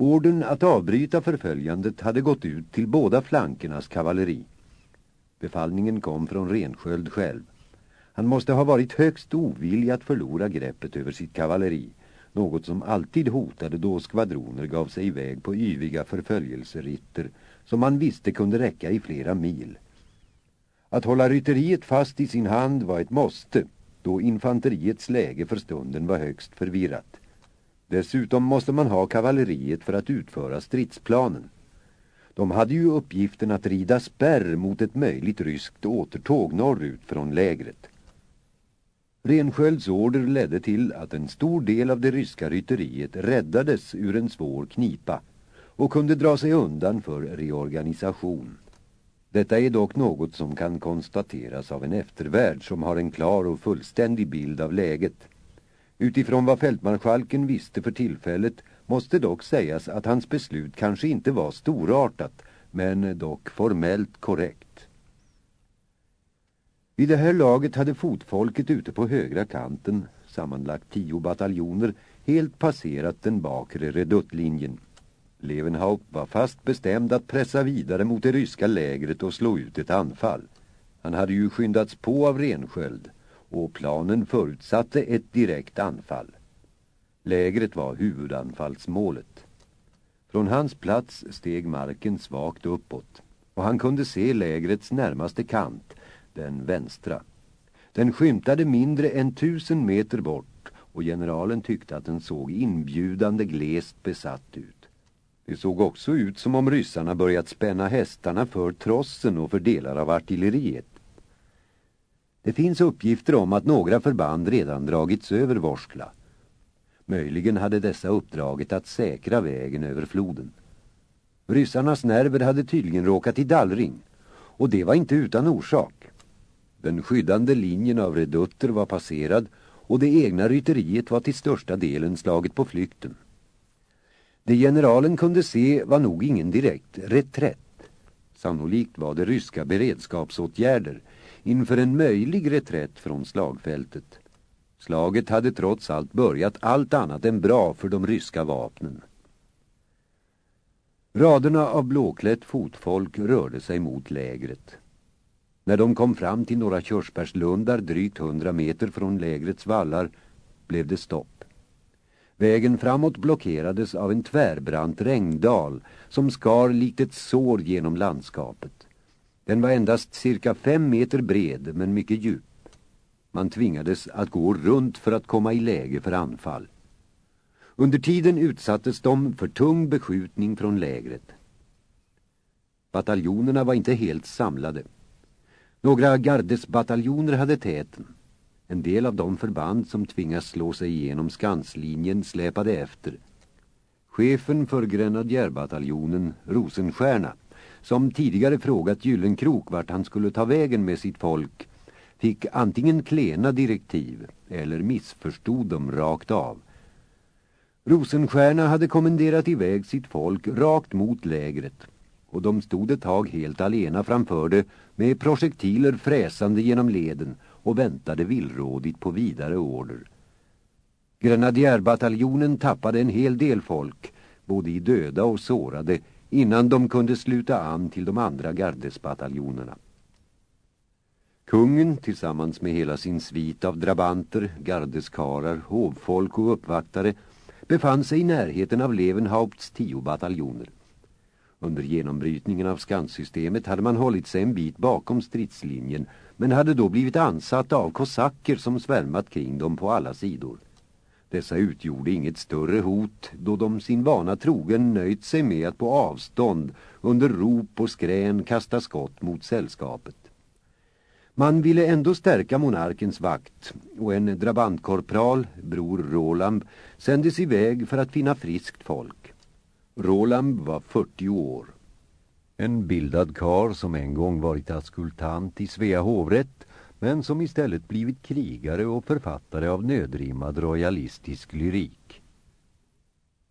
Orden att avbryta förföljandet hade gått ut till båda flankernas kavalleri. Befallningen kom från Rensköld själv. Han måste ha varit högst ovillig att förlora greppet över sitt kavalleri, något som alltid hotade då skvadroner gav sig iväg på yviga förföljelseritter som man visste kunde räcka i flera mil. Att hålla rytteriet fast i sin hand var ett måste, då infanteriets läge för stunden var högst förvirrat. Dessutom måste man ha kavalleriet för att utföra stridsplanen. De hade ju uppgiften att rida spärr mot ett möjligt ryskt återtåg norrut från lägret. Renskölds order ledde till att en stor del av det ryska rytteriet räddades ur en svår knipa och kunde dra sig undan för reorganisation. Detta är dock något som kan konstateras av en eftervärld som har en klar och fullständig bild av läget. Utifrån vad fältmarskalken visste för tillfället måste dock sägas att hans beslut kanske inte var storartat men dock formellt korrekt. Vid det här laget hade fotfolket ute på högra kanten, sammanlagt tio bataljoner, helt passerat den bakre reduttlinjen. Levenhaupt var fast bestämd att pressa vidare mot det ryska lägret och slå ut ett anfall. Han hade ju skyndats på av Rensköld och planen förutsatte ett direkt anfall. Lägret var huvudanfallsmålet. Från hans plats steg marken svagt uppåt och han kunde se lägrets närmaste kant, den vänstra. Den skymtade mindre än tusen meter bort och generalen tyckte att den såg inbjudande glest besatt ut. Det såg också ut som om ryssarna börjat spänna hästarna för trossen och för delar av artilleriet. Det finns uppgifter om att några förband redan dragits över Vorskla. Möjligen hade dessa uppdraget att säkra vägen över floden. Ryssarnas nerver hade tydligen råkat i dallring och det var inte utan orsak. Den skyddande linjen av redutter var passerad och det egna rytteriet var till största delen slaget på flykten. Det generalen kunde se var nog ingen direkt reträtt. Sannolikt var det ryska beredskapsåtgärder inför en möjlig reträtt från slagfältet. Slaget hade trots allt börjat allt annat än bra för de ryska vapnen. Raderna av blåklätt fotfolk rörde sig mot lägret. När de kom fram till några körsbärslundar drygt hundra meter från lägrets vallar blev det stopp. Vägen framåt blockerades av en tvärbrant regndal som skar likt ett sår genom landskapet. Den var endast cirka fem meter bred men mycket djup. Man tvingades att gå runt för att komma i läge för anfall. Under tiden utsattes de för tung beskjutning från lägret. Bataljonerna var inte helt samlade. Några gardesbataljoner hade täten. En del av de förband som tvingas slå sig igenom skanslinjen släpade efter. Chefen för grenadjärbataljonen, Rosenstjärna, som tidigare frågat Gyllenkrok vart han skulle ta vägen med sitt folk, fick antingen klena direktiv eller missförstod dem rakt av. Rosenstjärna hade kommenderat iväg sitt folk rakt mot lägret och de stod ett tag helt alena framför det med projektiler fräsande genom leden och väntade villrådigt på vidare order. Grenadjärbataljonen tappade en hel del folk, både i döda och sårade, innan de kunde sluta an till de andra gardesbataljonerna. Kungen tillsammans med hela sin svit av drabanter, gardeskarar, hovfolk och uppvaktare befann sig i närheten av Levenhaupts tio bataljoner. Under genombrytningen av skanssystemet hade man hållit sig en bit bakom stridslinjen men hade då blivit ansatta av kosacker som svärmat kring dem på alla sidor. Dessa utgjorde inget större hot då de sin vana trogen nöjt sig med att på avstånd under rop och skrän kasta skott mot sällskapet. Man ville ändå stärka monarkens vakt och en drabantkorpral, bror Roland, sändes iväg för att finna friskt folk. Roland var 40 år. En bildad kar som en gång varit askultant i Svea hovrätt men som istället blivit krigare och författare av nödrimmad royalistisk lyrik.